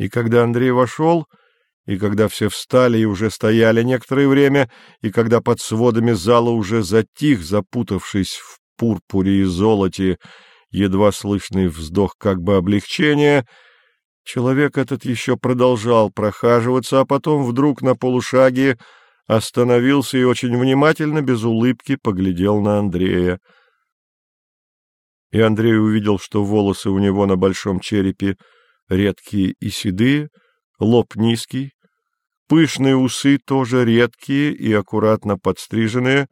И когда Андрей вошел, и когда все встали и уже стояли некоторое время, и когда под сводами зала уже затих, запутавшись в пурпуре и золоте, едва слышный вздох как бы облегчения, человек этот еще продолжал прохаживаться, а потом вдруг на полушаге остановился и очень внимательно, без улыбки, поглядел на Андрея. И Андрей увидел, что волосы у него на большом черепе редкие и седые, лоб низкий, пышные усы тоже редкие и аккуратно подстриженные,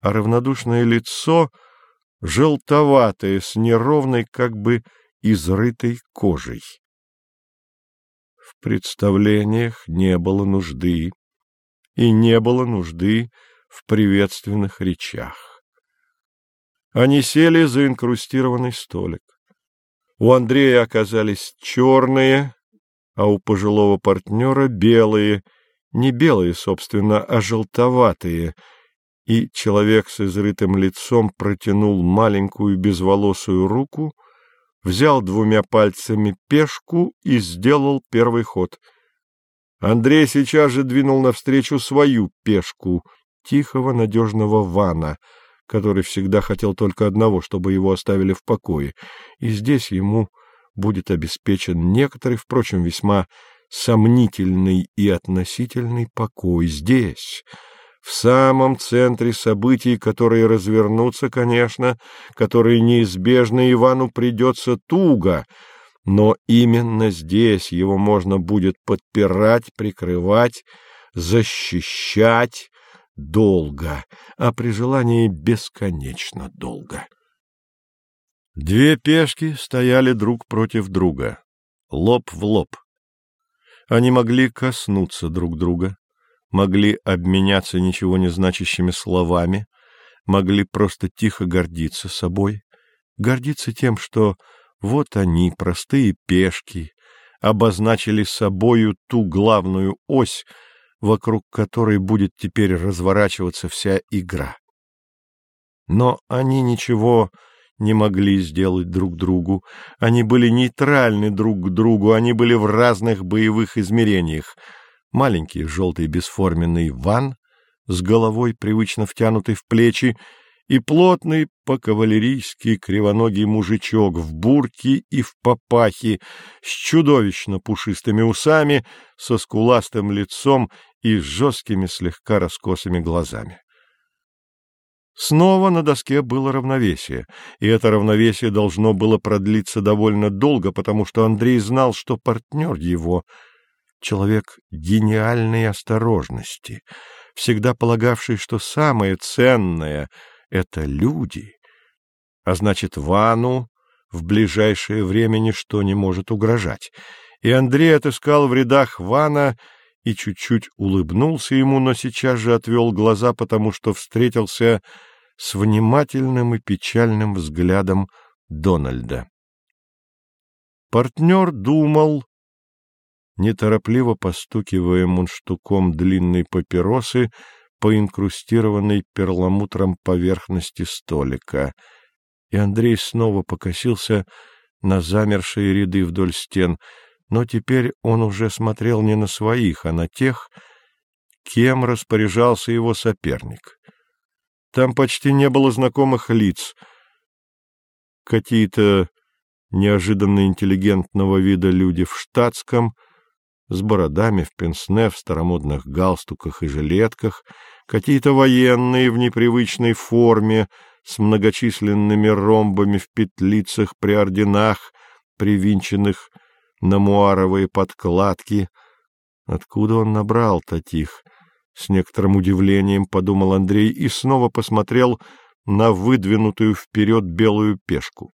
а равнодушное лицо желтоватое, с неровной, как бы изрытой кожей. В представлениях не было нужды, и не было нужды в приветственных речах. Они сели за инкрустированный столик. У Андрея оказались черные, а у пожилого партнера белые, не белые, собственно, а желтоватые, и человек с изрытым лицом протянул маленькую безволосую руку, взял двумя пальцами пешку и сделал первый ход. Андрей сейчас же двинул навстречу свою пешку, тихого, надежного вана, который всегда хотел только одного, чтобы его оставили в покое, и здесь ему будет обеспечен некоторый, впрочем, весьма сомнительный и относительный покой здесь, в самом центре событий, которые развернутся, конечно, которые неизбежно Ивану придется туго, но именно здесь его можно будет подпирать, прикрывать, защищать долго, а при желании бесконечно долго. Две пешки стояли друг против друга, лоб в лоб. Они могли коснуться друг друга, могли обменяться ничего не значащими словами, могли просто тихо гордиться собой, гордиться тем, что вот они, простые пешки, обозначили собою ту главную ось, вокруг которой будет теперь разворачиваться вся игра. Но они ничего не могли сделать друг другу. Они были нейтральны друг к другу, они были в разных боевых измерениях. Маленький желтый бесформенный ван с головой, привычно втянутый в плечи, и плотный по-кавалерийски кривоногий мужичок в бурке и в папахе, с чудовищно пушистыми усами, со скуластым лицом и с жесткими слегка раскосыми глазами. Снова на доске было равновесие, и это равновесие должно было продлиться довольно долго, потому что Андрей знал, что партнер его — человек гениальной осторожности, всегда полагавший, что самое ценное — это люди, а значит, Вану в ближайшее время ничто не может угрожать. И Андрей отыскал в рядах Вана и чуть-чуть улыбнулся ему, но сейчас же отвел глаза, потому что встретился с внимательным и печальным взглядом Дональда. Партнер думал, неторопливо постукивая мундштуком длинной папиросы по инкрустированной перламутром поверхности столика, и Андрей снова покосился на замершие ряды вдоль стен — но теперь он уже смотрел не на своих, а на тех, кем распоряжался его соперник. Там почти не было знакомых лиц. Какие-то неожиданно интеллигентного вида люди в штатском, с бородами в пенсне, в старомодных галстуках и жилетках, какие-то военные в непривычной форме, с многочисленными ромбами в петлицах при орденах, привинченных на муаровые подкладки. Откуда он набрал таких? С некоторым удивлением подумал Андрей и снова посмотрел на выдвинутую вперед белую пешку.